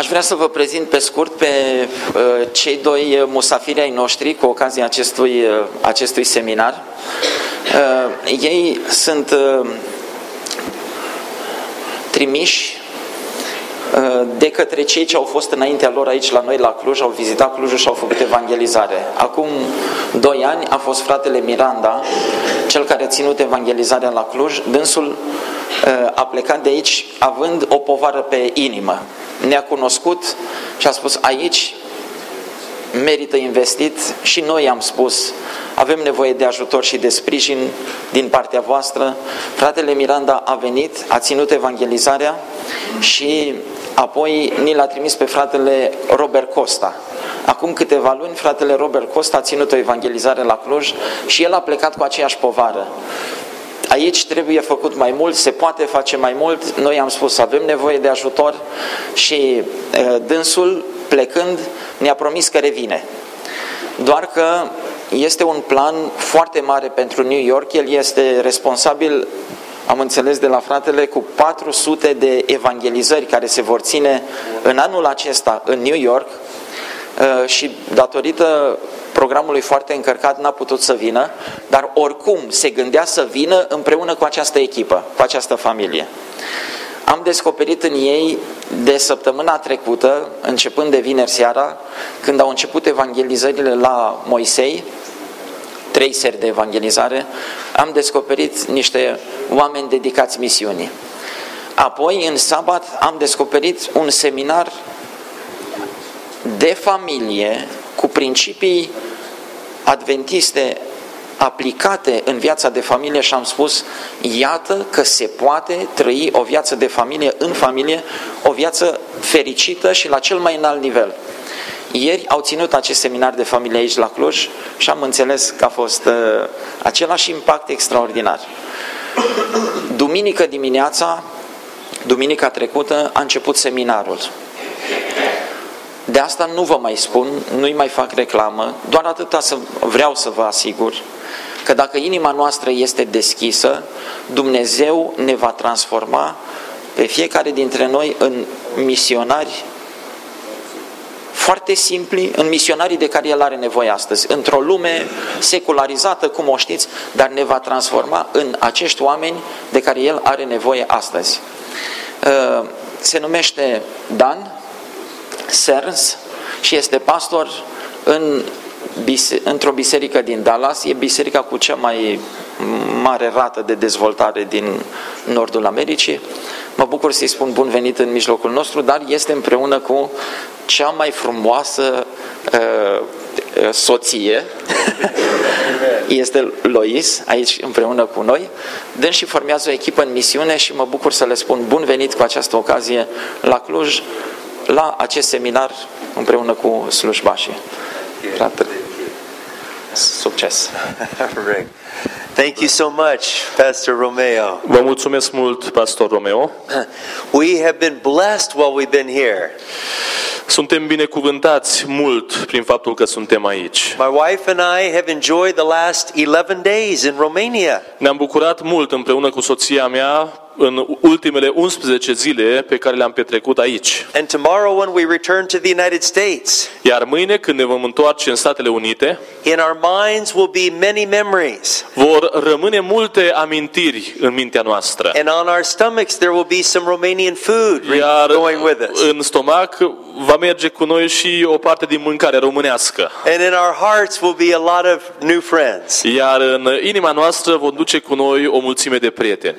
Aș vrea să vă prezint pe scurt pe uh, cei doi musafiri ai noștri cu ocazia acestui, uh, acestui seminar. Uh, ei sunt uh, trimiși uh, de către cei ce au fost înaintea lor aici la noi la Cluj, au vizitat Clujul și au făcut evangelizare. Acum doi ani a fost fratele Miranda, cel care a ținut evangelizarea la Cluj. Dânsul uh, a plecat de aici având o povară pe inimă. Ne-a cunoscut și a spus aici merită investit și noi am spus avem nevoie de ajutor și de sprijin din partea voastră. Fratele Miranda a venit, a ținut evangelizarea și apoi ni l-a trimis pe fratele Robert Costa. Acum câteva luni, fratele Robert Costa a ținut o evangelizare la Cluj și el a plecat cu aceeași povară. Aici trebuie făcut mai mult, se poate face mai mult. Noi am spus avem nevoie de ajutor și dânsul, plecând, ne-a promis că revine. Doar că este un plan foarte mare pentru New York. El este responsabil, am înțeles de la fratele, cu 400 de evangelizări care se vor ține în anul acesta în New York și datorită programului foarte încărcat n-a putut să vină, dar oricum se gândea să vină împreună cu această echipă, cu această familie. Am descoperit în ei de săptămâna trecută, începând de vineri seara, când au început evangelizările la Moisei, trei seri de evangelizare, am descoperit niște oameni dedicați misiunii. Apoi, în sabat, am descoperit un seminar de familie cu principii adventiste aplicate în viața de familie și am spus, iată că se poate trăi o viață de familie în familie, o viață fericită și la cel mai înalt nivel. Ieri au ținut acest seminar de familie aici la Cluj și am înțeles că a fost uh, același impact extraordinar. Duminică dimineața, duminica trecută, a început seminarul. De asta nu vă mai spun, nu-i mai fac reclamă, doar atâta să vreau să vă asigur că dacă inima noastră este deschisă, Dumnezeu ne va transforma pe fiecare dintre noi în misionari foarte simpli, în misionarii de care El are nevoie astăzi. Într-o lume secularizată, cum o știți, dar ne va transforma în acești oameni de care El are nevoie astăzi. Uh, se numește Dan Serns și este pastor în într-o biserică din Dallas, e biserica cu cea mai mare rată de dezvoltare din nordul Americii. Mă bucur să-i spun bun venit în mijlocul nostru, dar este împreună cu cea mai frumoasă uh, soție, este Lois, aici împreună cu noi. Dâns și formează o echipă în misiune și mă bucur să le spun bun venit cu această ocazie la Cluj, la acest seminar împreună cu slujbașii. Fratele. Succes! Thank you so much, Pastor Romeo. Vă mulțumesc mult, Pastor Romeo. We have been blessed while we've been here. Suntem binecuvântați mult prin faptul că suntem aici. My wife and I have enjoyed the last 11 days in Romania. Ne-am bucurat mult împreună cu soția mea în ultimele 11 zile pe care le-am petrecut aici. And tomorrow when we return to the United States, Iar mâine când ne vom întoarce în Statele Unite, in our minds will be many memories. vor rămâne multe amintiri în mintea noastră. And on our stomachs there will be some Romanian food re- Iar going with us. în stomac va merge cu noi și o parte din mâncare românească. And in our hearts will be a lot of new friends. Iar în inima noastră vom duce cu noi o mulțime de prieteni.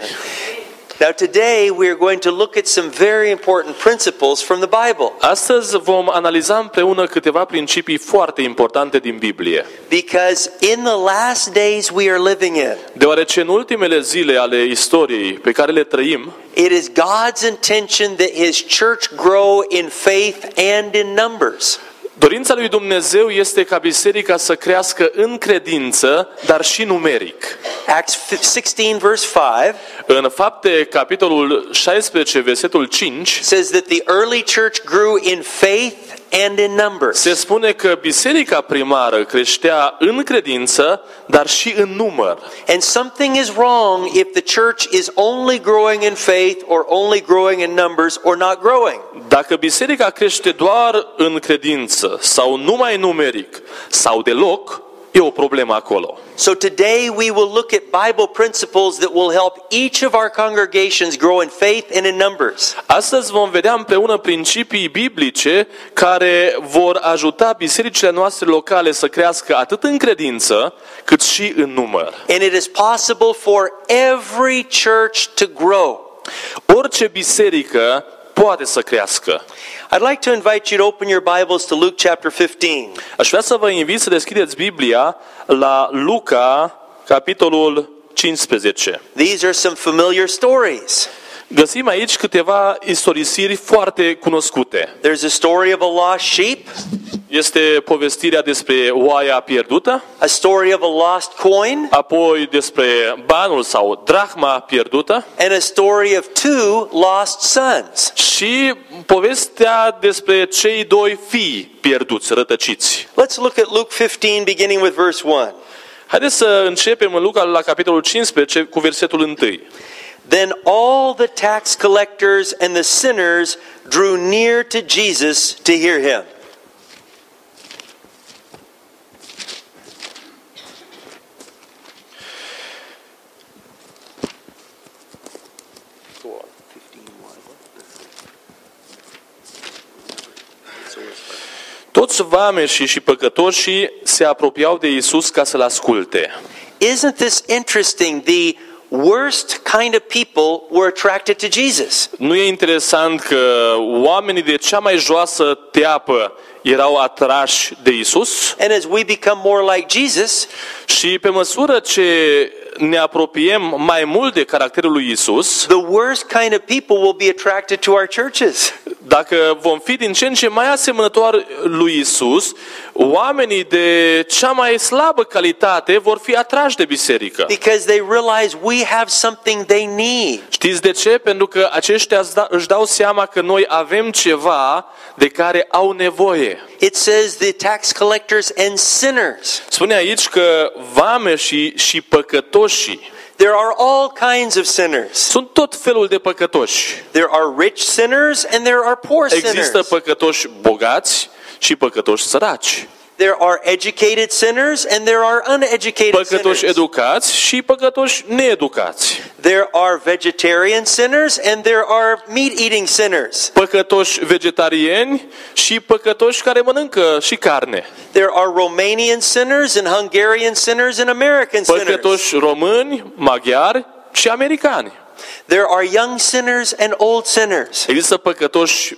Now today we are going to look at some very important principles from the Bible Astăzi vom analiza împreună câteva principii foarte importante din Biblie. because in the last days we are living in, Deoarece în ultimele zile ale istoriei pe care le trăim, it is God's intention that his church grow in faith and in numbers. Dorința lui Dumnezeu este ca biserica să crească în credință, dar și numeric. Acts 16 verse 5 În fapte, capitolul 16, versetul 5, says that the early church grew in faith and in numbers. Se spune că biserica primară creștea în credință, dar și în număr. And something is wrong if the church is only growing in faith or only growing in numbers or not growing. Dacă biserica crește doar în credință sau numai numeric sau deloc, e o problemă acolo. So today we will look at Bible principles that will help each of our congregations grow in faith and in numbers. Astăzi vom vedea împreună principii biblice care vor ajuta bisericile noastre locale să crească atât în credință cât și în număr. And it is possible for every church to grow. Orice biserică poate să crească. I'd like to invite you to open your Bibles to Luke chapter 15. Aș vrea să vă invit să deschideți Biblia la Luca, capitolul 15. These are some familiar stories. Găsim aici câteva istorisiri foarte cunoscute. There's a story of a lost sheep, Este povestirea despre oaia pierdută, a story of a lost coin, apoi despre banul sau drahma pierdută and a story of two lost sons. și povestea despre cei doi fii pierduți, rătăciți. Let's look at Luke 15, beginning with verse 1. Haideți să începem în Luca la capitolul 15 cu versetul 1. Then all the tax collectors and the sinners drew near to Jesus to hear him. Toți vameșii și păcătoșii se apropiau de Isus ca să-l asculte. Isn't this interesting? The worst kind of people were attracted to Jesus. Nu e interesant că oamenii de cea mai joasă teapă erau atrași de Isus And as we become more like Jesus, și pe măsură ce ne apropiem mai mult de caracterul lui Isus, the worst kind of people will be attracted to our churches. Dacă vom fi din ce în ce mai asemănători lui Isus, oamenii de cea mai slabă calitate vor fi atrași de biserică. Because they realize we have something they need. Știți de ce? Pentru că aceștia îți da- își dau seama că noi avem ceva de care au nevoie. It says the tax collectors and sinners. Spune aici că vameșii și păcătoșii There are all kinds of sinners. sunt tot felul de păcătoși. There are rich sinners and there are poor Există sinners. păcătoși bogați și păcătoși săraci. There are educated sinners and there are uneducated Păcătoși sinners. educați și păcătoși needucați. There are vegetarian sinners and there are meat eating sinners. Păcătoși vegetariani și păcătoși care mănâncă și carne. There are Romanian sinners and Hungarian sinners and American sinners. Păcătoși români, maghiari și americani. There are young sinners and old sinners. Există păcătoși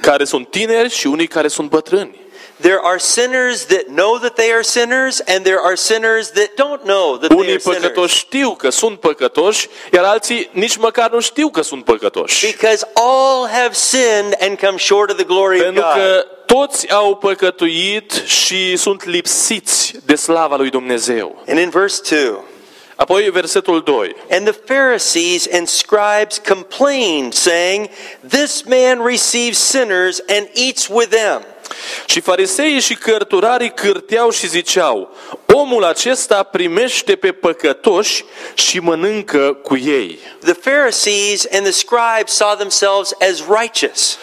care sunt tineri și unii care sunt bătrâni. There are sinners that know that they are sinners and there are sinners that don't know that they Unii are sinners. știu că sunt păcătoși, iar alții nici măcar nu știu că sunt păcătoși. Because all have sinned and come short of the glory of Pentru God. că toți au păcătuit și sunt lipsiți de slava lui Dumnezeu. And in verse 2, Apoi versetul 2. and the Pharisees and scribes complained, saying, This man receives sinners and eats with them. Și fariseii și cărturarii cârteau și ziceau, omul acesta primește pe păcătoși și mănâncă cu ei. The Pharisees and the scribes saw themselves as righteous.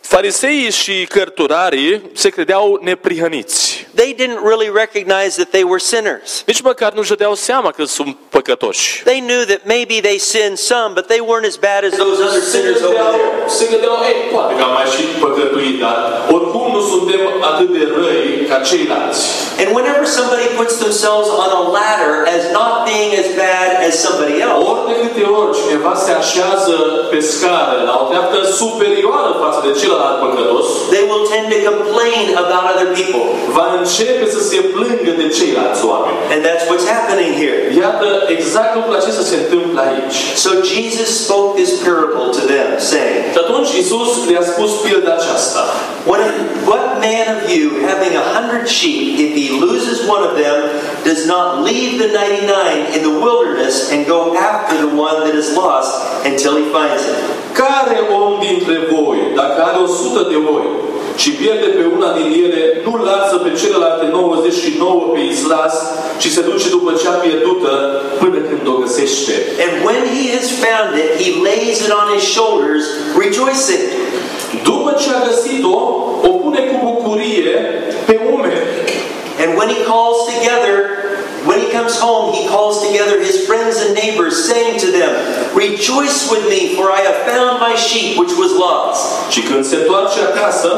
Fariseii și cărturarii se credeau neprihăniți. They didn't really recognize that they were sinners. Nici măcar nu-și dădeau seama că sunt păcătoși. They knew that maybe they sinned some, but they weren't as bad as those other sinners over there. se gândeau, ei, poate că am mai și păcătuit, dar oricum nu suntem atât de răi ca ceilalți. And whenever somebody puts themselves on a ladder as not being as bad as somebody else, Ori de câte ori cineva se așează pe scară la o treaptă superioară față de celălalt păcătos, they will tend to complain about other people. va începe să se plângă de ceilalți oameni. And that's what's happening here. Iată exact lucrul acesta se întâmplă aici. So Jesus spoke this parable to them, saying, atunci Isus le-a spus pilda aceasta. What, what man of you, having a hundred sheep, if he loses one of them, does not leave the 99 in the wilderness and go after the one that is lost until he finds it? Care om dintre voi, dacă are o sută de oi și pierde pe una din ele, nu lasă pe celelalte 99 pe islas, ci se duce după cea pierdută până când o găsește. And when he has found it, he lays it on his shoulders, rejoicing. După ce a găsit-o, o cu bucurie pe umeri. And when he calls together, when he comes home, he calls together his friends and neighbors, saying to them, Rejoice with me, for I have found my sheep which was lost. Și când se întoarce acasă,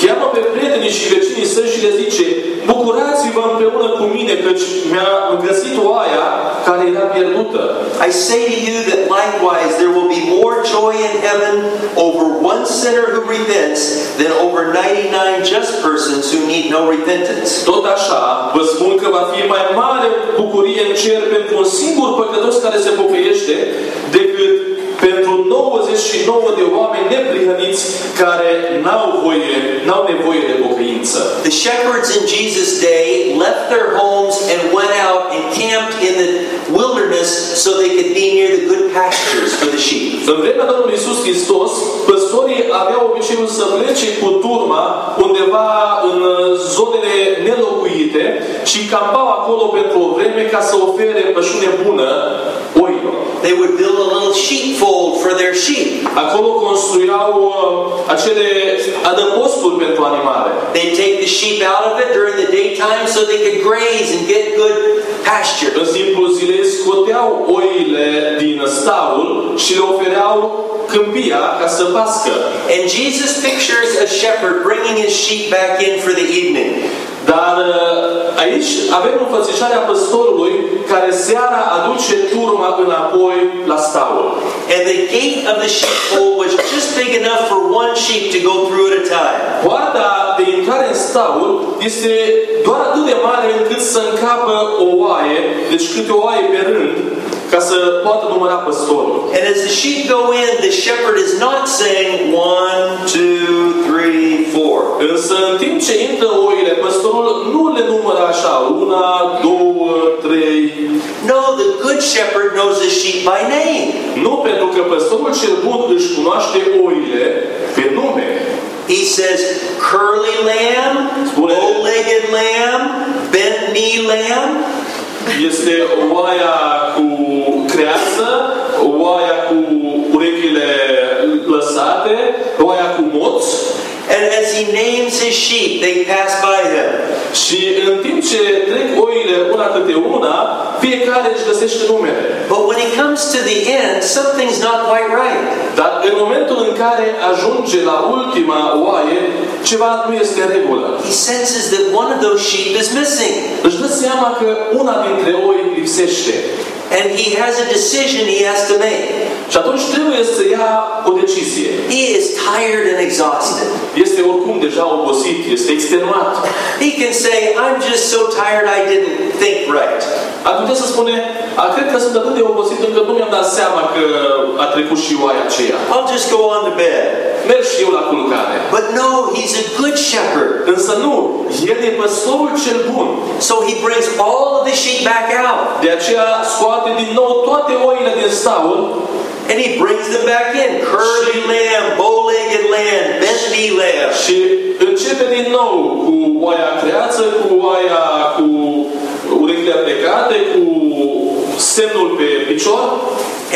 cheamă pe prietenii și vecinii săi și le zice, Bucurați-vă împreună cu mine, căci mi-a găsit oaia care era pierdută. I say to you that likewise there will be more joy in heaven over one sinner who repents than over 99 just persons who need no repentance. Tot așa, vă spun că va fi mai mare bucurie în cer pentru un singur păcătos care se pocăiește decât pentru 99 de oameni neprihăniți care n-au voie, n-au nevoie de pocăință. The shepherds in Jesus' day left their homes and went out and camped in the wilderness so they could be near the good pastures for the sheep. În vremea Domnului Iisus Hristos, păstorii aveau obiceiul să plece cu nelocuite și campau acolo pentru o vreme ca să ofere pășune bună oilor. They would build a little sheepfold for their sheep. Acolo construiau uh, acele adăposturi pentru animale. They'd take the sheep out of it during the daytime so they could graze and get good pasture. În timpul zilei scoteau oile din staul și le ofereau câmpia ca să pască. And Jesus pictures a shepherd bringing his sheep back in for the evening. Dar uh, aici avem înfățișarea păstorului care seara aduce turma înapoi la staul. And the gate of the sheepfold was just big enough for one sheep to go through at a time. Poarta de intrare în staul este doar atât de mare încât să încapă o oaie, deci câte o oaie pe rând, ca să poată număra păstorul. And as the sheep go in, the shepherd is not saying one, two, three, four. Însă în timp ce intră oile, păstorul nu le numără așa, una, două, trei. No, the good shepherd knows the sheep by name. Nu, pentru că păstorul cel bun își cunoaște oile pe nume. He says, curly lamb, bow-legged lamb, bent knee lamb. Este oaia cu creasă, oaia cu urechile lăsate, oaia cu moț. And as he names his sheep, they pass by him. Și în timp ce trec oile una câte una, fiecare își găsește numele. But when he comes to the end, something's not quite right. Dar în momentul în care ajunge la ultima oaie, ceva nu este în regulă. He senses that one of those sheep is missing. Își dă seama că una dintre oi lipsește. And he has a decision he has to make. Și atunci trebuie să ia o decizie. He is tired and exhausted. Este oricum deja obosit, este extenuat. He can say, I'm just so tired I didn't think right. Ar putea să spune, a, cred că sunt atât de obosit încât nu mi-am dat seama că a trecut și oaia aceea. I'll just go on to bed. Merg și eu la culcare. But no, he's a good shepherd. Însă nu, el e păstorul cel bun. So he brings all of the sheep back out. De aceea scoate din nou toate oile din staul And he brings them back in. Curly lamb, bow-legged lamb, knee lamb. și începe din nou cu oaia creață, cu oaia cu urechile plecate, cu semnul pe picior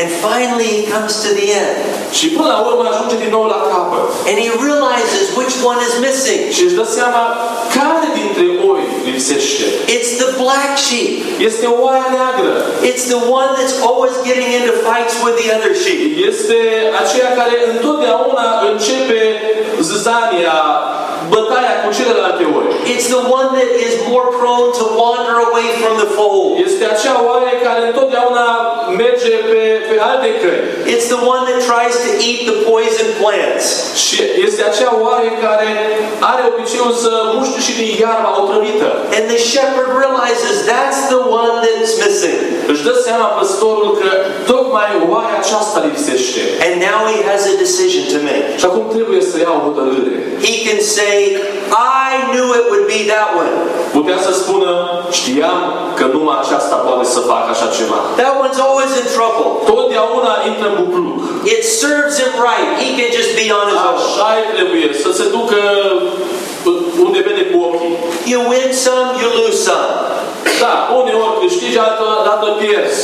And finally he comes to the end. și până la urmă ajunge din nou la capăt. And he realizes which one is missing. Și își dă seama care dintre oi lipsește. It's the black sheep. Este oaia neagră. It's the one that's always getting into fights with the other sheep. Este aceea care întotdeauna începe zâzania, bătaia cu celelalte oi. It's the one that is more prone to wander away from the fold. Este acea oaie care întotdeauna merge pe, pe alte căi. It's the one that tries to eat the poison plants. Și este acea oaie care are obiceiul să muște și din iarba otrăvită. And the shepherd realizes that's the one that's missing. Își dă seama păstorul că tocmai tocmai oaia aceasta lipsește. And now he has a decision to make. Și acum trebuie să ia o hotărâre. He can say, I knew it would be that one. Putea să spună, știam că numai aceasta poate să facă așa ceva. That one's always in trouble. Totdeauna intră în bucluc. It serves him right. He can just be on his own. Așa trebuie, să se ducă unde vede cu ochii. You win some, you lose some. Da, uneori câștigi, altă dată pierzi.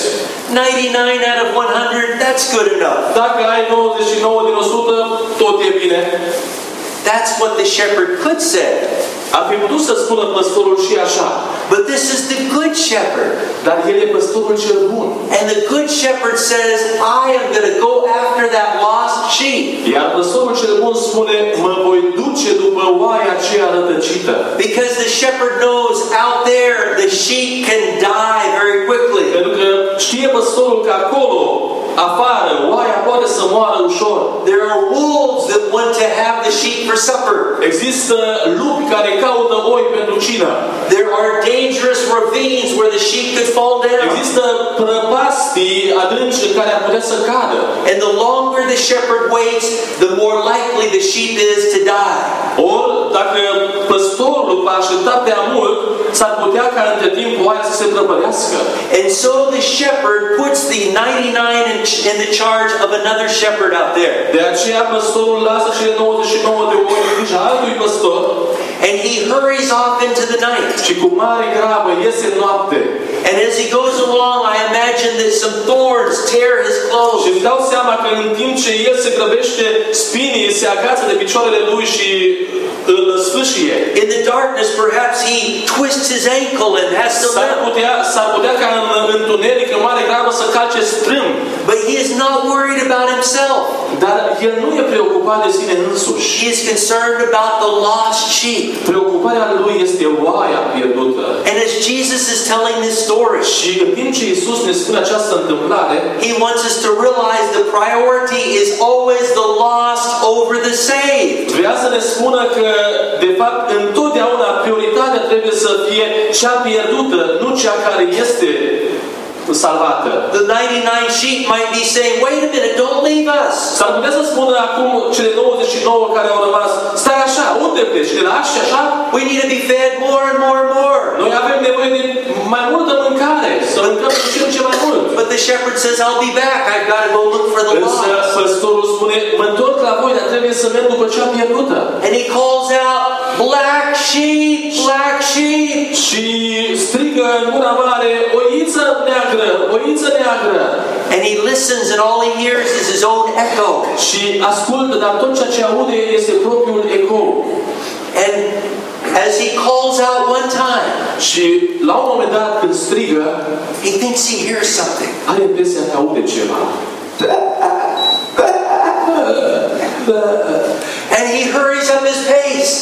99 out of 100, that's good enough. Dacă ai 99 din 100, tot e bine. That's what the shepherd could say. Ar fi putut să spună păstorul și așa. But this is the good shepherd. Dar el e păstorul cel bun. And the good shepherd says, I am going to go after that lost sheep. Iar păstorul cel bun spune, mă voi duce după oaia aceea rătăcită. Because the shepherd knows out there the sheep can die very quickly. Pentru că știe păstorul că acolo, afară, oaia poate să moară ușor. There are wolves that want to have the sheep for supper. Există lupi care caută oi pentru cină. There are dangerous ravines where the sheep could fall down. Există prăpastii adânci în care ar putea să cadă. And the longer the shepherd waits, the more likely the sheep is to die. Ori, dacă păstorul va aștepta prea mult, s-ar putea ca între timp oaia să se prăpădească. And so the shepherd puts the 99 in, in the charge of another shepherd out there. De aceea păstorul lasă cele 99 de oi în grija altui păstor And he hurries off into the night. și cu mare grabă iese în noapte. And as he goes along, I imagine that some thorns tear his Și clothes. îmi dau seama că în timp ce el se grăbește, spinii se agață de picioarele lui și îl sfâșie. In the darkness, perhaps he twists his ankle and has to S-ar limp. putea, s-ar putea ca în întuneric, în mare grabă, să calce strâm. But he is not worried about himself. Dar el nu e preocupat de sine însuși. He is concerned about the lost sheep. Preocuparea lui este oaia pierdută. And as Jesus is telling this story, Și în timp ce Iisus ne spune această întâmplare, he wants us to realize the priority is always the lost over the saved. vrea să ne spună că, de fapt, întotdeauna prioritatea trebuie să fie cea pierdută, nu cea care este salvată. The 99 sheep might be saying, wait a minute, don't leave us. S-ar putea să spună acum cele 99 care au rămas, stai așa, unde pleci? Ne lași și așa? We need to be fed more and more and more. Noi avem nevoie de mai multă mâncare, să mâncăm din ce în ce mai mult. But the shepherd says, I'll be back. I've got to go look for the Însă lost. păstorul spune, mă întorc la voi, dar trebuie să merg după cea pierdută. And he calls out, black sheep, black sheep. Și strigă în gura mare, oiță neagră, oiță neagră. And he listens and all he hears is his own echo. Și ascultă, dar tot ceea ce aude este propriul ecou. And as he calls out one time, Și la un moment dat când strigă, he thinks he hears something. are impresia că aude ceva. And he hurries up his pace.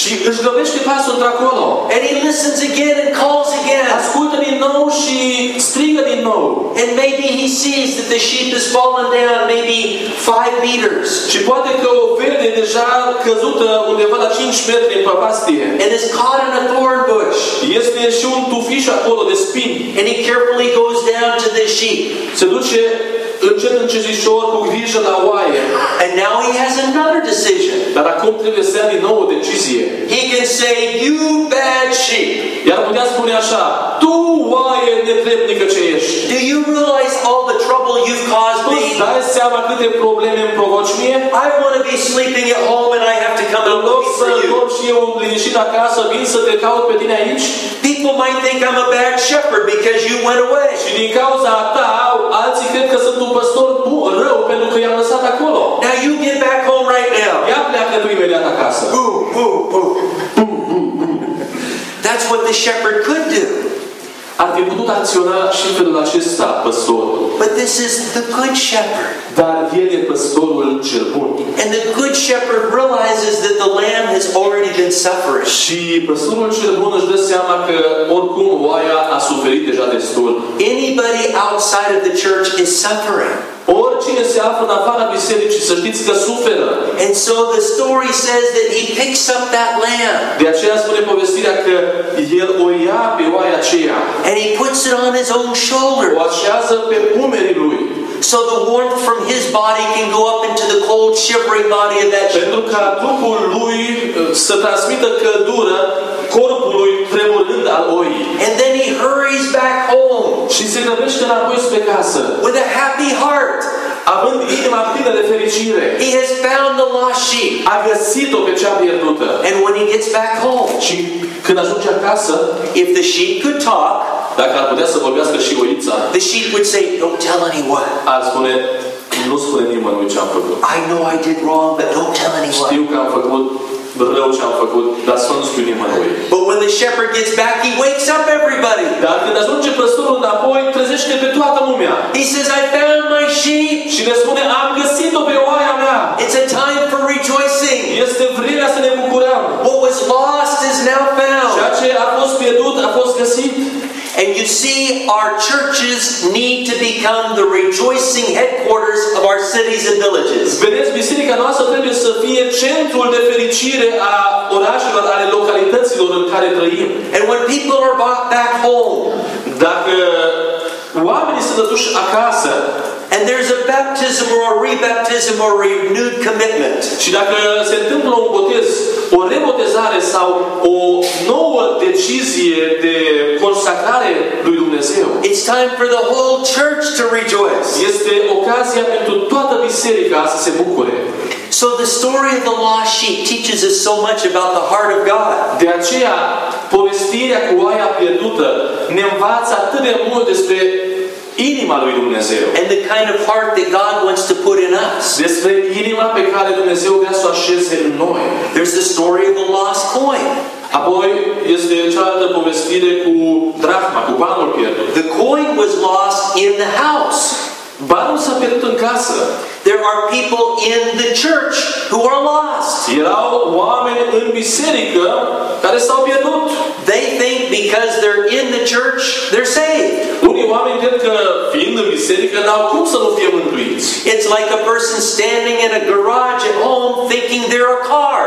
Și își pasul într-acolo. And he listens again and calls again. Ascultă din nou și And maybe he sees that the sheep has fallen down maybe five meters Și poate că o vede deja căzută undeva la 5 metri în prăpastie. and is caught in a thorn bush. Este și un tufiș acolo de spini. And he carefully goes down to the sheep. Se duce încet încetișor cu grijă la oaie. And now he has another decision. Dar acum trebuie să ia din nou o decizie. He can say, You bad sheep, Iar putea spune așa, tu oaie netrebnică ce ești. do you realize all the trouble you've caused me? îți dai seama câte probleme îmi provoci mie? I want to be sleeping at home and I have to come În out loc looking să for you. dorm și eu liniștit acasă, vin să te caut pe tine aici People might think I'm a bad shepherd because you went away. și din cauza ta alții cred că sunt un păstor bun, rău pentru că i-am lăsat acolo. Now you get back home right now. Ia pleacă tu imediat acasă. Boo, boo, boo. That's what the shepherd could do. Ar fi putut acționa și în felul acesta păstorul. But this is the good shepherd. Dar el e păstorul cel bun. And the good shepherd realizes that the lamb has already been suffering. Și păstorul cel bun își dă seama că oricum oaia a suferit deja destul. Anybody outside of the church is suffering. Oricine se află în afara bisericii, să știți că suferă. And so the story says that he picks up that lamb De aceea spune povestirea că el o ia pe oaia aceea, and he puts it on his own o shoulder. așează pe umerii lui. so the warmth from his body can go up into the cold, shivering body of that sheep. Pentru ca trupul lui uh, să transmită căldură corpului tremurând al oii. And then he hurries back home Și se grăbește înapoi spre casă, with a happy heart. Având inima plină de fericire. He has found the lost sheep. A găsit-o pe cea pierdută. And when he gets back home, Și când ajunge acasă, if the sheep could talk, dacă ar putea să vorbească și oița, the sheep would say, Don't tell anyone. ar spune, nu spune nimănui ce am făcut. I know I did wrong, but don't tell anyone. Știu că am făcut rău ce am făcut, dar să nu spui nimănui. But when the shepherd gets back, he wakes up everybody. Dar când ajunge păstorul înapoi, trezește pe toată lumea. He says, I found my sheep. Și ne spune, am găsit-o pe oaia mea. It's a time for rejoicing. Este vremea să ne bucurăm. What was lost is now found. Ceea ce a fost pierdut a fost găsit. And you see, our churches need to become the rejoicing headquarters of our cities and villages. Vedeți, biserica noastră trebuie să fie centrul de fericire a orașelor, ale localităților în care trăim. And when people are brought back home, Dacă oamenii sunt aduși acasă and there's a baptism or a rebaptism or a renewed commitment, și dacă se întâmplă un botez, o rebotezare sau o nouă decizie de consacrare lui Dumnezeu, it's time for the whole church to rejoice. este ocazia pentru toată biserica să se bucure. So the story of the lost sheep teaches us so much about the heart of God. De aceea, povestirea cu oaia pierdută ne învață atât de mult despre inima lui Dumnezeu. and the kind of heart that God wants to put in us. Despre inima pe care Dumnezeu vrea să o așeze în noi. There's the story of the lost coin. Apoi este cealaltă povestire cu drachma, cu banul pierdut. The coin was lost in the house. Banul s-a pierdut în casă. There are people in the church who are lost. Erau oameni în biserică care s-au pierdut. They think because they're in the church, they're saved. Unii oameni cred că fiind în biserică n-au cum să nu fie mântuiți. It's like a person standing in a garage at home thinking they're a car.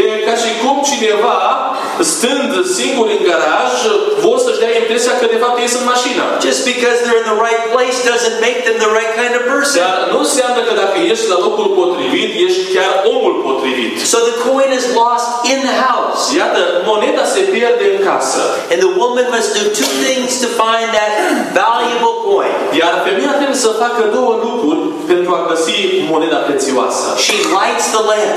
E ca și cum cineva, stând singur în garaj, vor să-și dea impresia că de fapt ei sunt mașina. Just because they're in the right place doesn't make them the right kind of person. Dar nu înseamnă că dacă ești la locul potrivit, ești chiar omul potrivit. So the coin is lost in the house. Iată, moneda se pierde în casă. And the woman must do two things to find that valuable coin. Iar femeia trebuie să facă două lucruri pentru a găsi moneda prețioasă. She lights the lamp.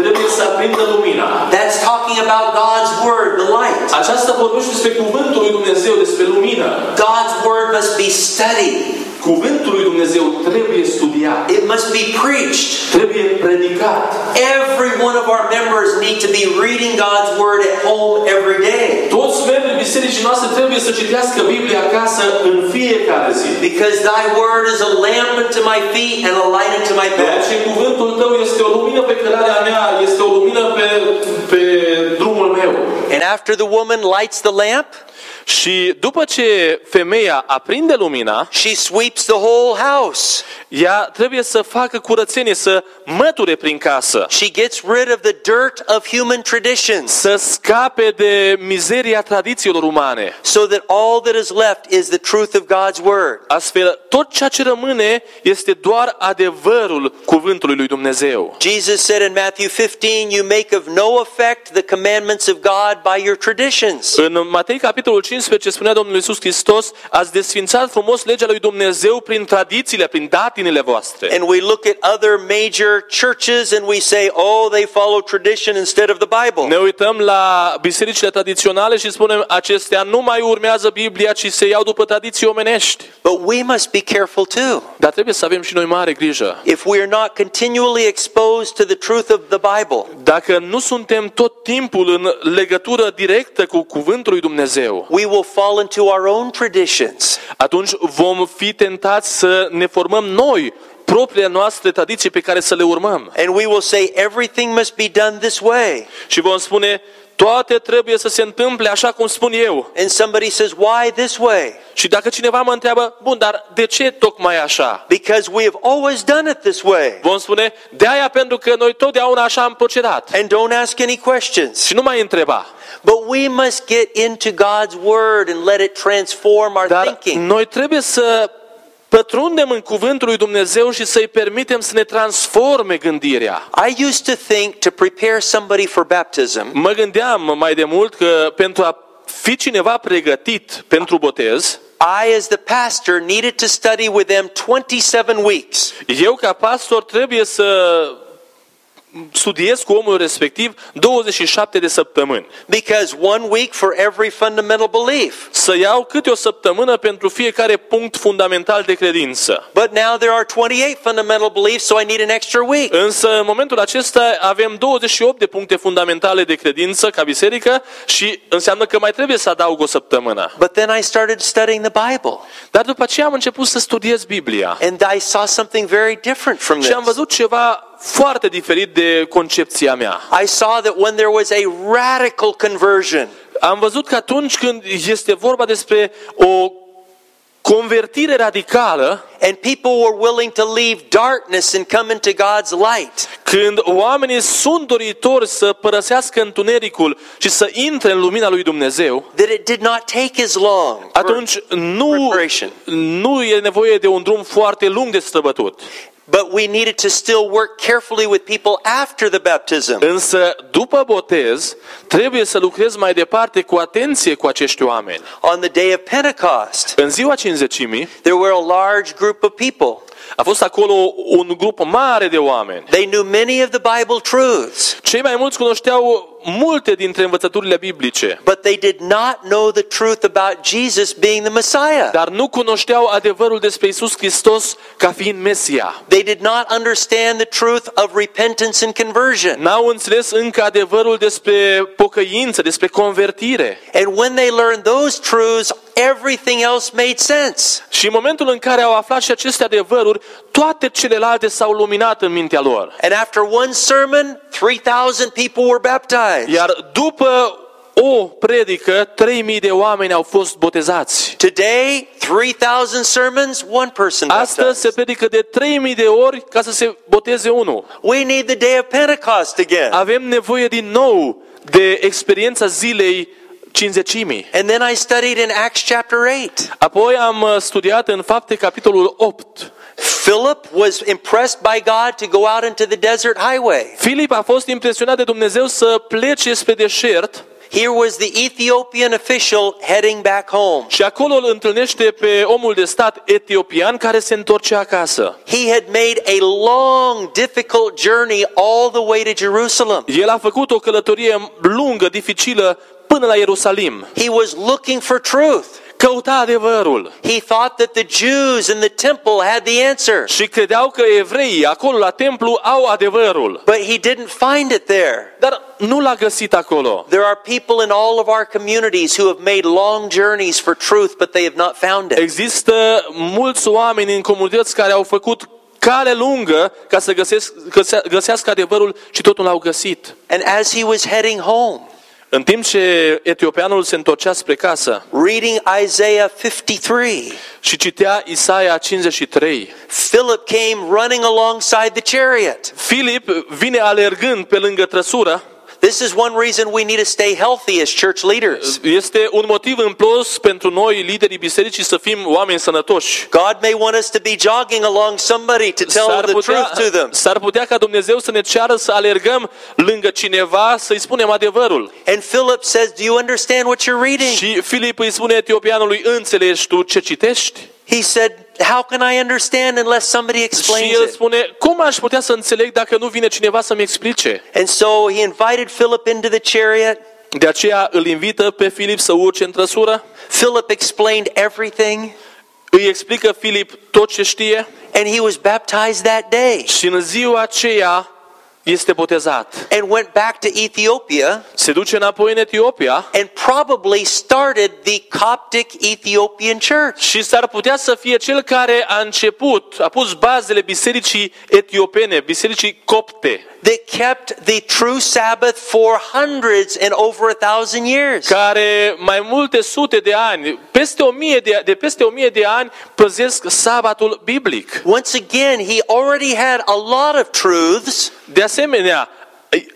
Trebuie să aprindă lumina. That's talking about God's word, the light. Aceasta vorbește despre cuvântul lui Dumnezeu, despre lumină. God's word must be studied. Cuvântul lui Dumnezeu trebuie studiat, It must be preached. trebuie predicat. Every one of our members need to be reading God's word at home every day. Toți membrii bisericii noastre trebuie să citească Biblia acasă în fiecare zi. Because thy word is a lamp unto my feet and a light unto my path. aceea cuvântul tău este o lumină pe cărarea mea, este o lumină pe, pe drumul meu. And after the woman lights the lamp, Și după ce femeia aprinde lumina, she sweeps the whole house. ea trebuie să facă curățenie, să măture prin casă, She gets rid of the dirt of human traditions să scape de mizeria tradițiilor umane. so that all that is left is the truth of God's word. Astfel, tot ceea ce rămâne este doar adevărul cuvântului lui Dumnezeu. Jesus said in Matthew 15, You make of no effect the commandments of God by your traditions. În Matei, capitolul 15, spunea Domnul Iisus Hristos, ați desfințat frumos legea lui Dumnezeu prin tradițiile, prin datinile voastre. And we look at other major churches and we say, Oh, they follow tradition instead of the Bible. Ne uităm la bisericile tradiționale și spunem, acestea nu mai urmează Biblia, ci se iau după tradiții omenești. But we must be careful too. Dar trebuie să avem și noi mare grijă. If we are not continually exposed to the truth of the Bible, Dacă nu suntem tot timpul în legătură directă cu cuvântul lui Dumnezeu, we will fall into our own traditions. atunci vom fi tentați să ne formăm noi propriile noastre tradiții pe care să le urmăm. And we will say, Everything must be done this way. Și vom spune, toate trebuie să se întâmple așa cum spun eu. And somebody says, Why this way? Și dacă cineva mă întreabă, bun, dar de ce tocmai așa? Because we have always done it this way. Vom spune, de aia pentru că noi totdeauna așa am procedat. And don't ask any questions. Și nu mai întreba. But we must get into God's word and let it transform our Dar thinking. noi trebuie să pătrundem în cuvântul lui Dumnezeu și să-i permitem să ne transforme gândirea. I used to think to prepare somebody for baptism, Mă gândeam mai de mult că pentru a fi cineva pregătit pentru botez, I, as the pastor, needed to study with them 27 weeks. eu ca pastor trebuie să studiez cu omul respectiv 27 de săptămâni. Because one week for every fundamental belief. Să iau câte o săptămână pentru fiecare punct fundamental de credință. But now there are 28 fundamental beliefs, so I need an extra week. Însă, în momentul acesta, avem 28 de puncte fundamentale de credință ca biserică și înseamnă că mai trebuie să adaug o săptămână. But then I started studying the Bible, Dar după aceea am început să studiez Biblia and I saw something very different from și am this. văzut ceva foarte diferit de concepția mea. I saw that when there was a radical conversion, Am văzut că atunci când este vorba despre o convertire radicală, and people were willing to leave darkness and come into God's light, când oamenii sunt doritori să părăsească întunericul și să intre în lumina lui Dumnezeu, that it did not take as long. for- atunci nu, preparation. nu e nevoie de un drum foarte lung de străbătut. But we needed to still work carefully with people after the baptism. Însă, după botez, trebuie să lucrezi mai departe cu atenție cu acești oameni. On the day of Pentecost, În ziua cinzecimii, there were a large group of people. a fost acolo un grup mare de oameni. They knew many of the Bible truths, Cei mai mulți cunoșteau multe dintre învățăturile biblice, but they did not know the truth about Jesus being the Messiah. dar nu cunoșteau adevărul despre Isus Hristos ca fiind Mesia. They did not understand the truth of repentance and conversion. N-au înțeles încă adevărul despre pocăință, despre convertire. And when they learned those truths, everything else made sense. Și în momentul în care au aflat și aceste adevăruri, toate celelalte s-au luminat în mintea lor. And after one sermon, 3,000 people were baptized. Iar după o predică, 3000 de oameni au fost botezați. Today, 3,000 sermons, one person Astăzi se baptized. predică de 3000 de ori ca să se boteze unul. We need the day of Pentecost again. Avem nevoie din nou de experiența zilei cinzecimii. And then I studied in Acts chapter 8. Apoi am uh, studiat în fapte capitolul 8. Philip was impressed by God to go out into the desert highway. Filip a fost impresionat de Dumnezeu să plece spre deșert Here was the Ethiopian official heading back home. și acolo îl întâlnește pe omul de stat etiopian care se întorce acasă. He had made a long, difficult journey all the way to Jerusalem. El a făcut o călătorie lungă, dificilă, până la Ierusalim. He was looking for truth. Căuta adevărul He thought that the Jews in the temple had the answer, și credeau că evreii acolo la templu au adevărul. but he didn't find it there. Dar nu l-a găsit acolo. There are people in all of our communities who have made long journeys for truth, but they have not found it. Există mulți oameni în comunități care au făcut cale lungă ca să găsesc, găsea, găsească adevărul și tot nu l-au găsit. And as he was heading home, În timp ce etiopianul se întorcea spre casă reading Isaiah 53, și citea Isaia 53, Philip came running alongside the chariot. Filip vine alergând pe lângă trăsură. This is one reason we need to stay healthy as church leaders. Este un motiv în plus pentru noi, liderii bisericii, să fim oameni sănătoși. God may want us to be jogging along somebody to tell S-ar the putea, truth to them. s-ar putea ca Dumnezeu să ne ceară să alergăm lângă cineva, să-i spunem adevărul. And Philip says, Do you understand what you're reading? Și Filip îi spune etiopianului, înțelegi tu ce citești? He said, How can I understand unless somebody Și explains el it? spune, cum aș putea să înțeleg dacă nu vine cineva să-mi explice? And so he invited Philip into the chariot. De aceea îl invită pe Filip să urce în trăsură, Philip explained everything, îi explică Filip tot ce știe and he was baptized that day și în ziua aceea este botezat. and went back to Ethiopia Se duce înapoi în Etiopia and probably started the Coptic Ethiopian church. și s-ar putea să fie cel care a început, a pus bazele bisericii etiopene, bisericii copte, that kept the true Sabbath for hundreds and over a thousand years. care mai multe sute de ani, peste o mie de, de peste o mie de ani, păzesc sabatul biblic. Once again, he already had a lot of truths, De asemenea,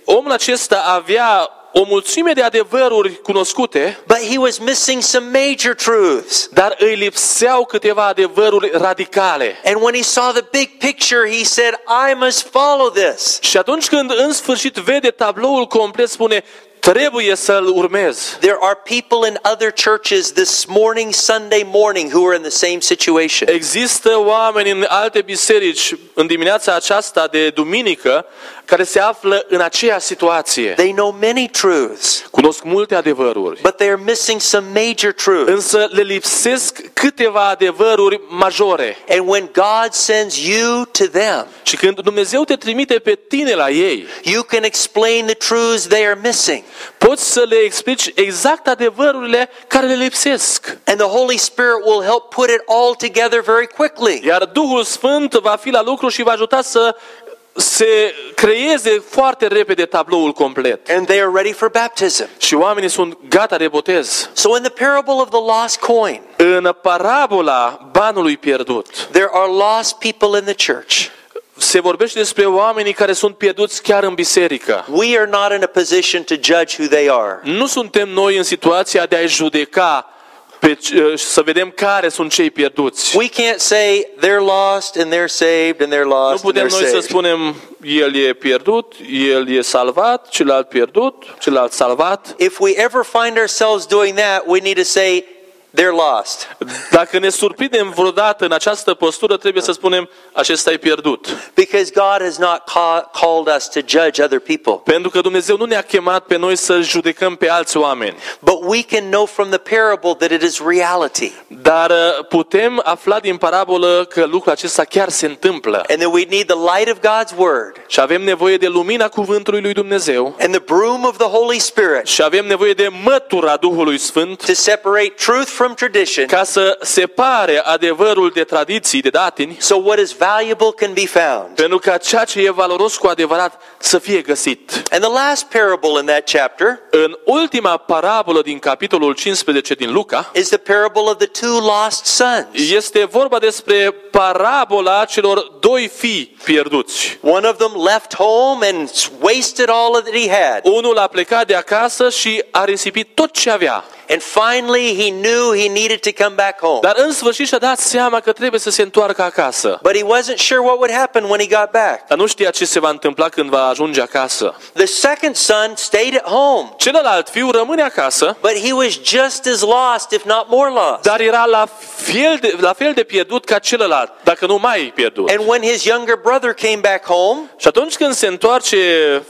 omul acesta avea o mulțime de adevăruri cunoscute, but he was missing some major truths. dar îi lipseau câteva adevăruri radicale. And when he saw the big picture, he said, I must follow this. Și atunci când în sfârșit vede tabloul complet, spune, trebuie să-l urmez. There are people in other churches this morning, Sunday morning, who are in the same situation. Există oameni în alte biserici în dimineața aceasta de duminică care se află în aceeași situație. They know many truths, Cunosc multe adevăruri, but they are missing some major truths. însă le lipsesc câteva adevăruri majore. And when God sends you to them, Și când Dumnezeu te trimite pe tine la ei, you can explain the truths they are missing. poți să le explici exact adevărurile care le lipsesc. And the Holy Spirit will help put it all together very quickly. Iar Duhul Sfânt va fi la lucru și va ajuta să se creeze foarte repede tabloul complet. And they are ready for baptism. Și oamenii sunt gata de botez. So in the parable of the lost coin, În parabola banului pierdut, there are lost people in the church. se vorbește despre oamenii care sunt pierduți chiar în biserică. We are not in a position to judge who they are. Nu suntem noi în situația de a judeca pe, să vedem care sunt cei pierduți. We can't say they're lost and they're saved and they're Nu lost and putem they're noi să saved. spunem el e pierdut, el e salvat, celălalt pierdut, celălalt salvat. If we ever find ourselves doing that, we need to say they're lost. Dacă ne surprindem vreodată în această postură, trebuie să spunem acesta e pierdut. Because God has not ca- called us to judge other people. Pentru că Dumnezeu nu ne-a chemat pe noi să judecăm pe alți oameni. But we can know from the parable that it is reality. Dar uh, putem afla din parabolă că lucrul acesta chiar se întâmplă. And that we need the light of God's word Și avem nevoie de lumina cuvântului lui Dumnezeu and the broom of the Holy Spirit și avem nevoie de mătura Duhului Sfânt to separate truth from tradition ca să separe adevărul de tradiții, de datini, so what is valuable can be found. pentru ca ceea ce e valoros cu adevărat să fie găsit. And the last parable in that chapter În ultima parabolă din capitolul 15 din Luca, is the parable of the two lost sons. este vorba despre parabola celor doi fii pierduți. One of them left home and wasted all that he had. Unul a plecat de acasă și a risipit tot ce avea. And finally, he knew he needed to come back home. Dar în sfârșit și-a dat seama că trebuie să se întoarcă acasă. But he wasn't sure what would happen when he got back. Dar nu știa ce se va întâmpla când va ajunge acasă. The second son stayed at home, Celălalt fiu rămâne acasă, but he was just as lost, if not more lost. dar era la fel de, la fel de pierdut ca celălalt, dacă nu mai pierdut. And when his younger brother came back home, Și atunci când se întoarce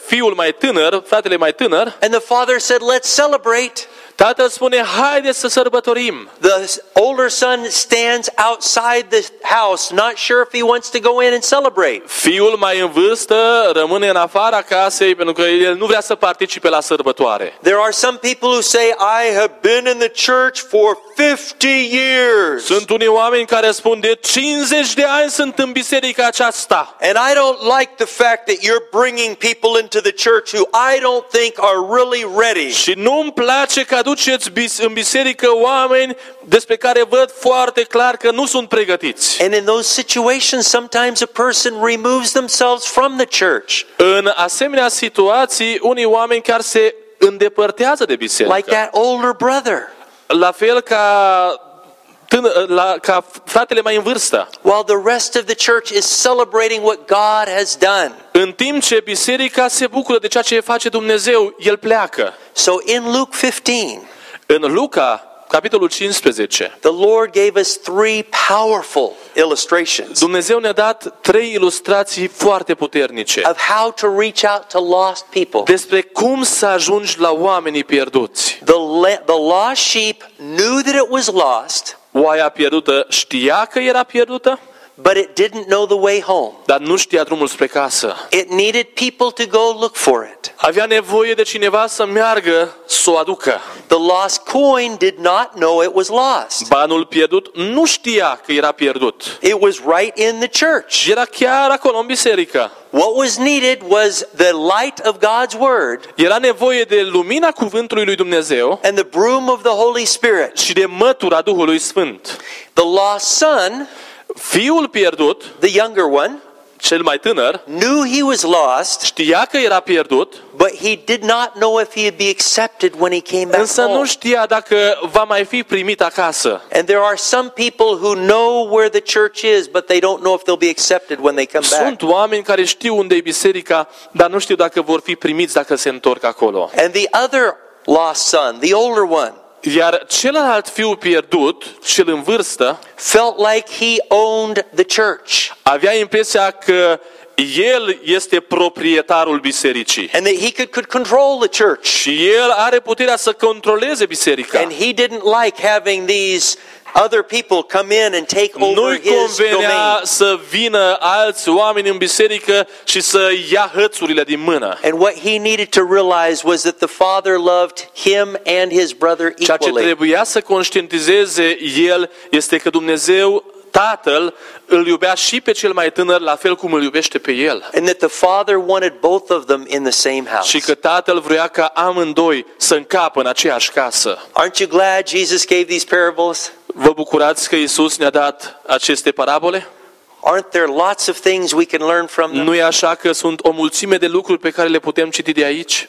fiul mai tânăr, fratele mai tânăr, and the father said, Let's celebrate, tatăl spune, haide să sărbătorim. the older son stands outside the house, not sure if he wants to go in and celebrate. Fiul mai în vârstă rămâne în afara casei pentru că el nu vrea să participe la sărbătoare. There are some people who say, I have been in the church for 50 years. Sunt unii oameni care spun de 50 de ani sunt în biserica aceasta. And I don't like the fact that you're bringing people into the church who I don't think are really ready. Și nu-mi place că aduceți bis- în biserică oameni despre care văd foarte clar că nu sunt pregătiți. And in those situations, sometimes a person removes themselves from the church, În asemenea situații, unii oameni chiar se îndepărtează de biserică. like that older brother. La fel ca, tână, la, ca fratele mai în vârstă. While the rest of the church is celebrating what God has done. În timp ce biserica se bucură de ceea ce face Dumnezeu, el pleacă. So in Luke 15, În Luca, capitolul 15, the Lord gave us three powerful illustrations Dumnezeu ne-a dat trei ilustrații foarte puternice of how to reach out to lost people. despre cum să ajungi la oamenii pierduți. The, le- the lost sheep knew that it was lost, Oaia pierdută știa că era pierdută, but it didn't know the way home. dar nu știa drumul spre casă. It needed people to go look for it. Avea nevoie de cineva să meargă să o aducă. The lost coin did not know it was lost. Banul pierdut nu știa că era pierdut. It was right in the church. Era chiar acolo în biserică. What was needed was the light of God's word Era nevoie de lumina cuvântului lui Dumnezeu and the broom of the Holy Spirit. și de mătura Duhului Sfânt. The lost son, Fiul pierdut, the younger one, cel mai tânăr, knew he was lost, știa că era pierdut, but he did not know if he'd be accepted when he came back însă nu home. știa dacă va mai fi primit acasă. And there are some people who know where the church is, but they don't know if they'll be accepted when they come back. Sunt oameni care știu unde e biserica, dar nu știu dacă vor fi primiți dacă se întorc acolo. And the other lost son, the older one, Iar celălalt fiu pierdut, cel în vârstă, felt like he owned the church avea impresia că el este proprietarul bisericii. and that he could, could control the church. Și el are puterea să controleze biserica. And he didn't like having these other people come in and take over Nu-i his convenea domain. să vină alți oameni în biserică și să ia hățurile din mână. And what he needed to realize was that the father loved him and his brother Ceea ce equally. trebuia să conștientizeze el este că Dumnezeu, Tatăl, îl iubea și pe cel mai tânăr la fel cum îl iubește pe el. And that the father wanted both of them in the same house. Și că Tatăl vrea ca amândoi să încapă în aceeași casă. Aren't you glad Jesus gave these parables? Vă bucurați că Isus ne-a dat aceste parabole? Aren't there lots of things we can learn from them? Nu e așa că sunt o mulțime de lucruri pe care le putem citi de aici?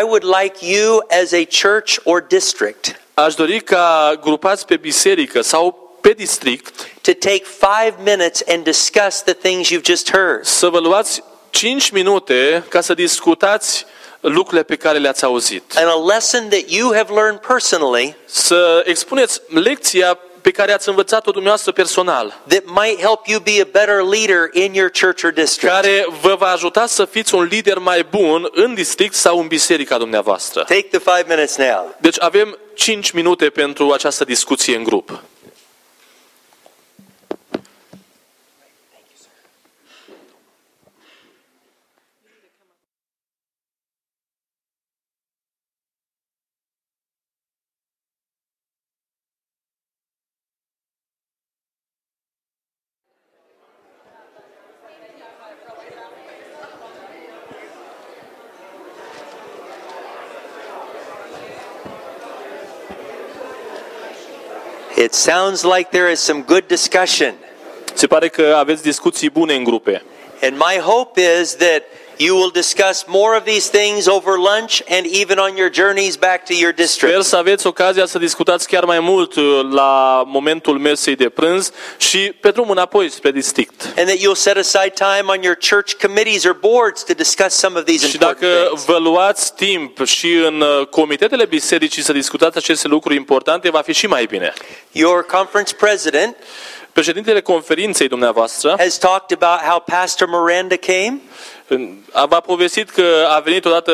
I would like you as a church or district Aș dori ca grupați pe biserică sau pe district to take five minutes and discuss the things you've just heard. să vă luați 5 minute ca să discutați lucrurile pe care le-ați auzit. And a lesson that you have learned personally Să expuneți lecția pe care ați învățat-o dumneavoastră personal, that might help you be a better leader in your church or district. care vă va ajuta să fiți un lider mai bun în district sau în biserica dumneavoastră. Take the five minutes now. Deci avem 5 minute pentru această discuție în grup. It sounds like there is some good discussion. Se pare că aveți discuții bune în grupe. And my hope is that you will discuss more of these things over lunch and even on your journeys back to your Sper district. să aveți ocazia să discutați chiar mai mult uh, la momentul mesei de prânz și pe drum înapoi spre district. And that you'll set aside time on your church committees or boards to discuss some of these Și important dacă things. vă luați timp și în uh, comitetele bisericii să discutați aceste lucruri importante, va fi și mai bine. Your conference president Președintele conferinței dumneavoastră has talked about how Pastor Miranda came, a- v-a povestit că a venit odată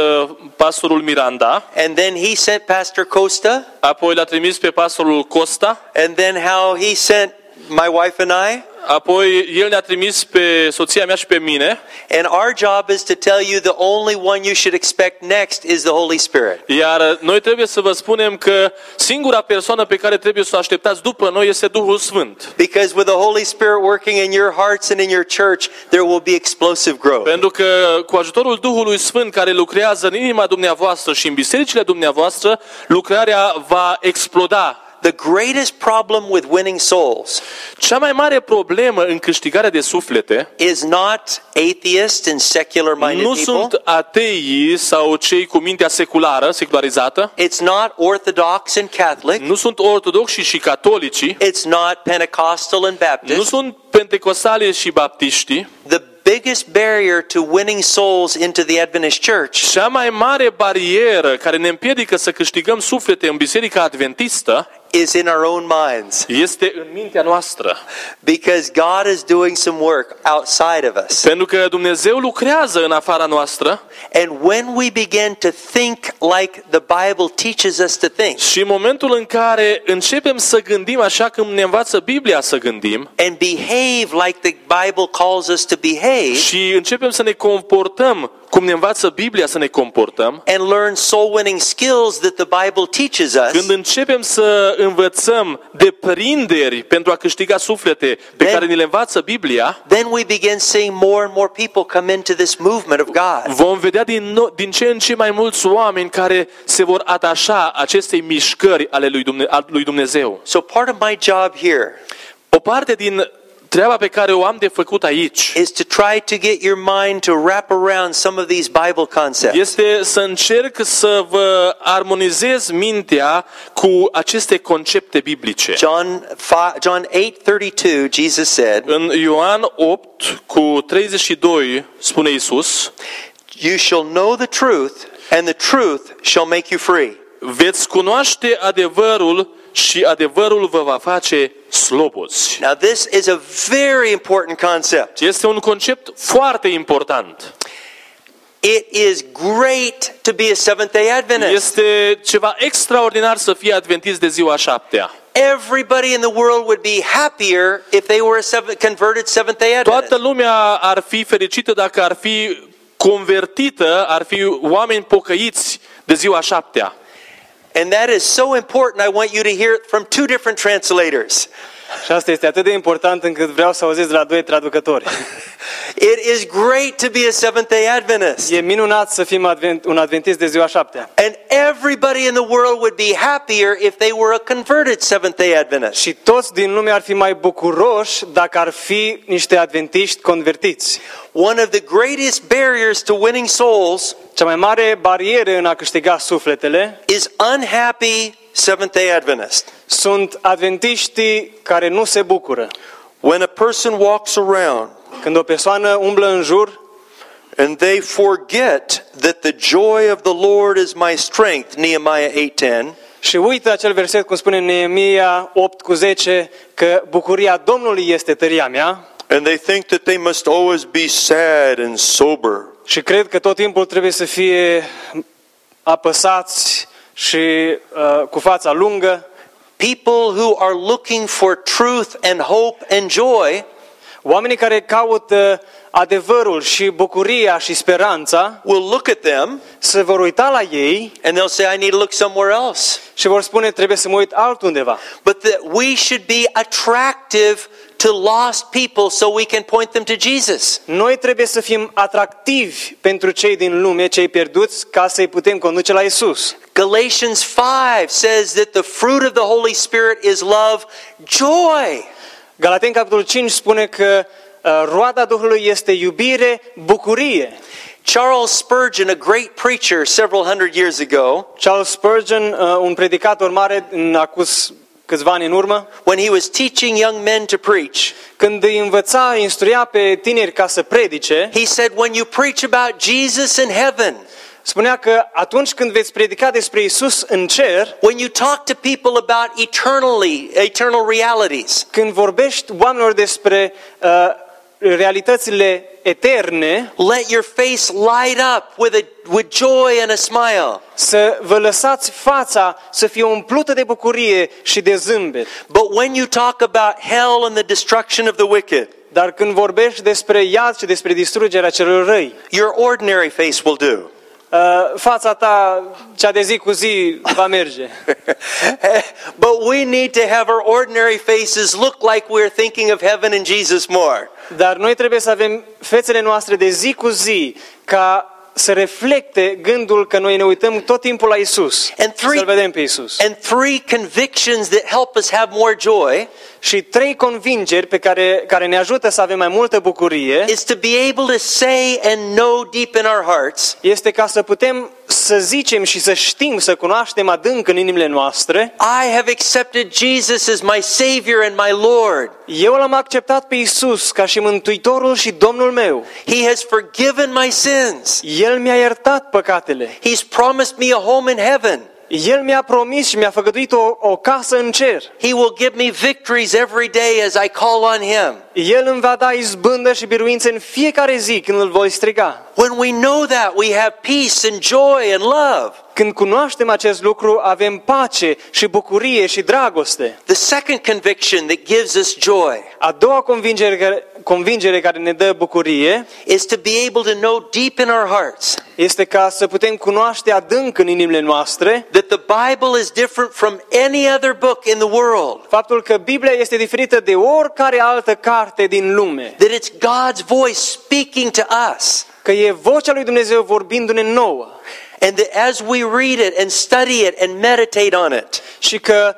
pastorul Miranda, and then he sent Pastor Costa, apoi l-a trimis pe pastorul Costa, and then how he sent my wife and I. apoi el ne-a trimis pe soția mea și pe mine, And our job is to tell you the only one you should expect next is the Holy Spirit. iar noi trebuie să vă spunem că singura persoană pe care trebuie să o așteptați după noi este Duhul Sfânt. Because with the Holy Spirit working in your hearts and in your church, there will be explosive growth. Pentru că cu ajutorul Duhului Sfânt care lucrează în inima dumneavoastră și în bisericile dumneavoastră, lucrarea va exploda. The greatest problem with winning souls Cea mai mare problemă în câștigarea de suflete is not atheist and secular minded nu people. sunt ateii sau cei cu mintea seculară, secularizată, It's not Orthodox and Catholic. nu sunt ortodoxi și catolicii, It's not Pentecostal and nu Baptist. sunt pentecostali și baptiști. The biggest barrier to winning souls into the Adventist church Cea mai mare barieră care ne împiedică să câștigăm suflete în Biserica Adventistă is in our own minds este în mintea noastră. because God is doing some work outside of us. Pentru că Dumnezeu lucrează în afara noastră And when we begin to think like the Bible teaches us to think și în momentul în care începem să gândim așa cum ne învață Biblia să gândim and behave like the Bible calls us to behave și începem să ne comportăm cum ne învață Biblia să ne comportăm, and learn soul winning skills that the Bible teaches us, când începem să învățăm deprinderi pentru a câștiga suflete pe Then- care ni le învață Biblia, then we begin seeing more and more people come into this movement of God. vom vedea din, nou, din ce în ce mai mulți oameni care se vor atașa acestei mișcări ale lui Dumne- a lui Dumnezeu. So part of my job here O parte din treaba pe care o am de făcut aici is to try to get your mind to wrap around some of these Bible concepts. este să încerc să vă armonizez mintea cu aceste concepte biblice. John 5, John 8:32 Jesus said, În Ioan 8 cu 32 spune Isus, "You shall know the truth, and the truth shall make you free." veți cunoaște adevărul și adevărul vă va face slobozi. Now this is a very important concept. Este un concept foarte important. It is great to be a Seventh-day Adventist. Este ceva extraordinar să fii adventist de ziua șaptea. Everybody in the world would be happier if they were a seven, converted Seventh-day Toată Adventist. lumea ar fi fericită dacă ar fi convertită, ar fi oameni pocăiți de ziua șaptea. And that is so important. I want you to hear it from two different translators. Și asta este atât de important încât vreau să auziți de la doi traducători. It is great to be a Seventh-day Adventist. E minunat să fim advent, un adventist de ziua șaptea. And everybody in the world would be happier if they were a converted Seventh-day Adventist. Și toți din lume ar fi mai bucuroși dacă ar fi niște adventiști convertiți. One of the greatest barriers to winning souls Cea mai mare barieră în a câștiga sufletele is unhappy Seventh-day Adventists. sunt adventiștii care nu se bucură. When a person walks around Când o persoană umblă în jur and they forget that the joy of the Lord is my strength, Nehemiah 8:10, și uită acel verset cum spune în Neemia 8 cu 10 că bucuria Domnului este tăria mea and they think that they must always be sad and sober. Și cred că tot timpul trebuie să fie apăsați și uh, cu fața lungă. People who are looking for truth and hope and joy Oamenii care caută adevărul și bucuria și speranța will look at them se vor uita la ei and they'll say, I need to look somewhere else. și vor spune trebuie să mă uit altundeva. But that we should be attractive to lost people so we can point them to Jesus. Noi trebuie să fim atractivi pentru cei din lume, cei pierduți, ca să-i putem conduce la Isus. Galatians 5 says that the fruit of the Holy Spirit is love, joy. Galaten, capitolul 5, spune că uh, roada Duhului este iubire, bucurie. Charles Spurgeon, a great preacher several hundred years ago, Charles Spurgeon, uh, un predicator mare în acus câțiva ani în urmă, when he was teaching young men to preach, când îi învăța, instruia pe tineri ca să predice, he said, When you preach about Jesus in heaven, spunea că atunci când veți predica despre Isus în cer, when you talk to people about eternally, eternal realities, când vorbești oamenilor despre uh, realitățile eterne, let your face light up with, a, with joy and a smile. să vă lăsați fața să fie umplută de bucurie și de zâmbet. But when you talk about hell and the destruction of the wicked, Dar când vorbești despre iad și despre distrugerea celor răi, your ordinary face will do. uh, fața ta, cea de zi cu zi, va merge. but we need to have our ordinary faces look like we're thinking of heaven and Jesus more. Dar noi trebuie să avem fețele noastre de zi cu zi ca să reflecte gândul că noi ne uităm tot timpul la Isus. And three- Să-L vedem pe Isus. And three convictions that help us have more joy Și trei convingeri pe care, care ne ajută să avem mai multă bucurie is to be able to say and know deep in our hearts, este ca să putem să zicem și să știm, să cunoaștem adânc în inimile noastre, I have accepted Jesus as my Savior and my Lord. eu l-am acceptat pe Isus ca și Mântuitorul și Domnul meu. He has forgiven my sins. El mi-a iertat păcatele. He's promised me a home in heaven. El mi-a promis și mi-a făgăduit o, o casă în cer. He will give me victories every day as I call on Him. El îmi va da izbândă și biruință în fiecare zi când îl voi striga. When we know that, we have peace and joy and love. Când cunoaștem acest lucru, avem pace și bucurie și dragoste. The second conviction that gives us joy A doua convingere care, convingere care ne dă bucurie is to be able to know deep in our hearts este ca să putem cunoaște adânc în inimile noastre that the Bible is different from any other book in the world. faptul că Biblia este diferită de oricare altă carte din lume. That it's God's voice speaking to us. Că e vocea lui Dumnezeu vorbindu-ne nouă. And that as we read it and study it and meditate on it, Și că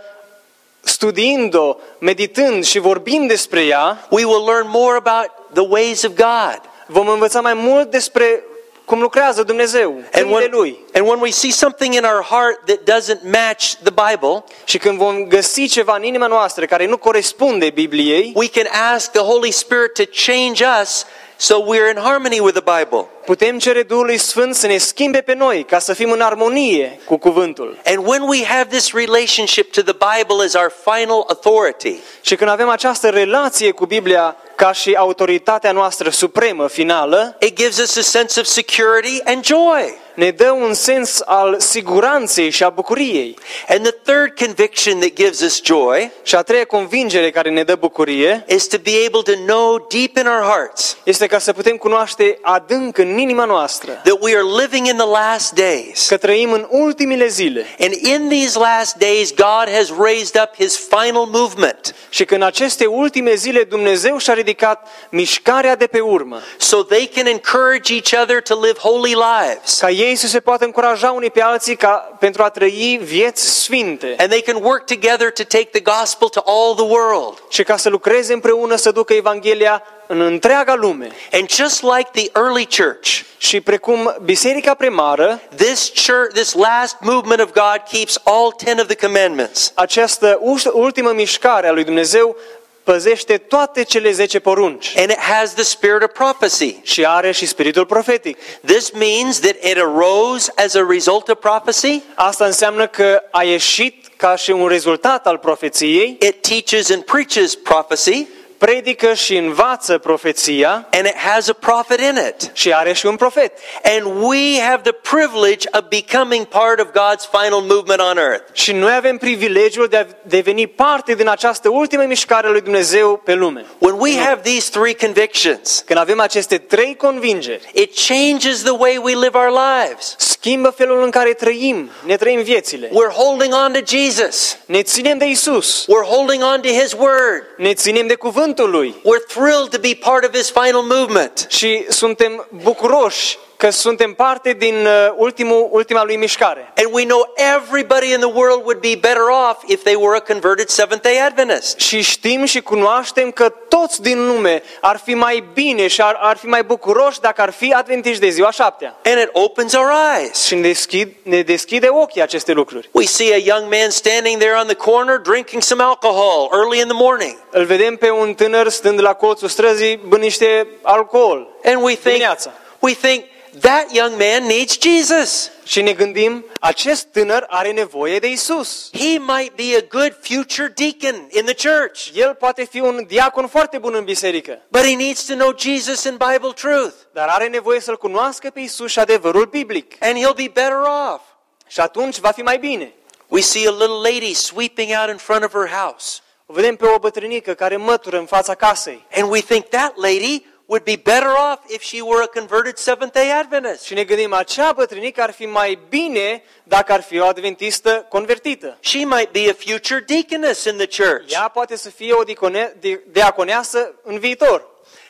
studiind-o, meditând și vorbind despre ea, we will learn more about the ways of God. vom învăța mai mult despre cum lucrează Dumnezeu, And căile when, Lui. and when we see something in our heart that doesn't match the Bible, Și când vom găsi ceva în inima noastră care nu corespunde Bibliei, we can ask the Holy Spirit to change us so we're in harmony with the Bible. Putem cere Duhului Sfânt să ne schimbe pe noi ca să fim în armonie cu cuvântul. And when we have this relationship to the Bible as our final authority, Și când avem această relație cu Biblia ca și autoritatea noastră supremă, finală, it gives us a sense of security and joy. ne dă un sens al siguranței și a bucuriei. And the third conviction that gives us joy Și a treia convingere care ne dă bucurie is to be able to know deep in our hearts este ca să putem cunoaște adânc în inima noastră that we are living in the last days. că trăim în ultimile zile And in these last days, God has raised up his final movement și că în aceste ultime zile Dumnezeu și-a ridicat mișcarea de pe urmă so they can encourage each other to live holy lives. ca ei să se poată încuraja unii pe alții ca, pentru a trăi vieți sfinte And they can work together to take the gospel to all the world. și ca să lucreze împreună să ducă Evanghelia în întreaga lume. And just like the early church, Și precum biserica primară, this church, this last movement of God keeps all 10 of the commandments. această uș- ultimă mișcare a lui Dumnezeu păzește toate cele 10 porunci And it has the spirit of prophecy. și are și spiritul profetic. This means that it arose as a result of prophecy. Asta înseamnă că a ieșit ca și un rezultat al profeției, It teaches and preaches prophecy, predică și învață profeția and it has a prophet in it. și are și un profet. And we have the privilege of becoming part of God's final movement on earth. Și noi avem privilegiul de a deveni parte din această ultimă mișcare a lui Dumnezeu pe lume. When we have these three convictions, Când avem aceste trei convingeri, it changes the way we live our lives. schimbă felul în care trăim, ne trăim viețile. We're holding on to Jesus. Ne ținem de Isus, We're holding on to His Word. ne ținem de cuvântul lui We're thrilled to be part of His final movement. și suntem bucuroși că suntem parte din uh, ultimul, ultima lui mișcare. And we know everybody in the world would be better off if they were a converted Seventh day Adventist. Și știm și cunoaștem că toți din lume ar fi mai bine și ar, ar fi mai bucuroși dacă ar fi adventiști de ziua șaptea. And it opens our eyes. Și ne, deschid, ne deschide ochii aceste lucruri. We see a young man standing there on the corner drinking some alcohol early in the morning. Îl vedem pe un tânăr stând la colțul străzii, bând niște alcool. And we think, Dimineața. we think that young man needs Jesus. Și ne gândim, acest tânăr are nevoie de Isus. He might be a good future deacon in the church, El poate fi un diacon foarte bun în biserică, but he needs to know Jesus and Bible truth. dar are nevoie să-L cunoască pe Isus și adevărul biblic. And he'll be better off. Și atunci va fi mai bine. We see a little lady sweeping out in front of her house. O vedem pe o bătrânică care mătură în fața casei. And we think that lady would be better off if she were a converted Seventh day Adventist. Și ne gândim, acea bătrânică ar fi mai bine dacă ar fi o adventistă convertită. She might be a future deaconess in the church. Ea poate să fie o dicone- de- deaconeasă în viitor.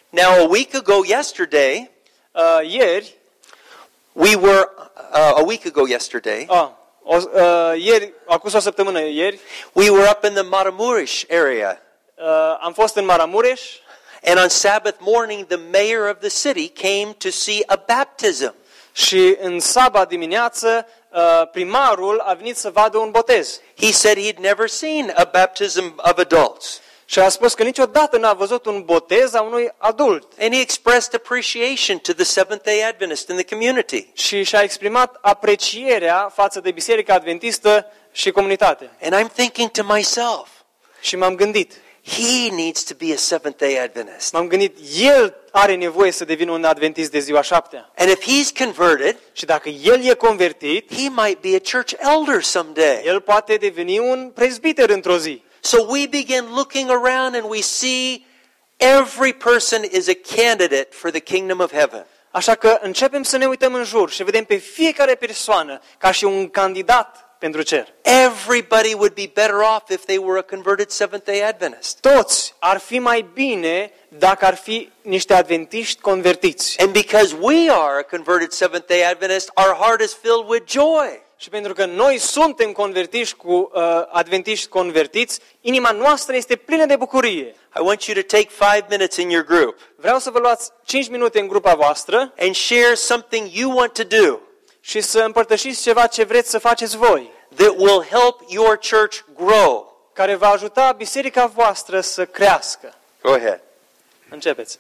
Now, a week ago yesterday, Uh, ieri, we were, uh, a week ago yesterday, uh, o, uh, ieri, acum o săptămână ieri, we were up in the Maramurish area. uh, am fost în Maramureș And on Sabbath morning, the mayor of the city came to see a baptism. și în sabat dimineață uh, primarul a venit să vadă un botez. He said he'd never seen a baptism of adults. Și a spus că niciodată n-a văzut un botez a unui adult. And he expressed appreciation to the Seventh day Adventist in the community. Și și-a exprimat aprecierea față de Biserica Adventistă și comunitate. And I'm thinking to myself, Și m-am gândit, he needs to be a Seventh day Adventist. m-am gândit, el are nevoie să devină un adventist de ziua șaptea. And if he's converted, Și dacă el e convertit, he might be a church elder someday. el poate deveni un prezbiter într-o zi. So we begin looking around and we see every person is a candidate for the kingdom of heaven. Așa că începem să ne uităm în jur și vedem pe fiecare persoană ca și un candidat pentru cer. Everybody would be better off if they were a converted Seventh day Adventist. Toți ar fi mai bine dacă ar fi niște adventiști convertiți. And because we are a converted Seventh day Adventist, our heart is filled with joy. Și pentru că noi suntem convertiți cu uh, adventiști convertiți, inima noastră este plină de bucurie. I want you to take five minutes in your group Vreau să vă luați 5 minute în grupa voastră and share something you want to do și să împărtășiți ceva ce vreți să faceți voi, that will help your church grow. care va ajuta biserica voastră să crească. Go ahead. Începeți.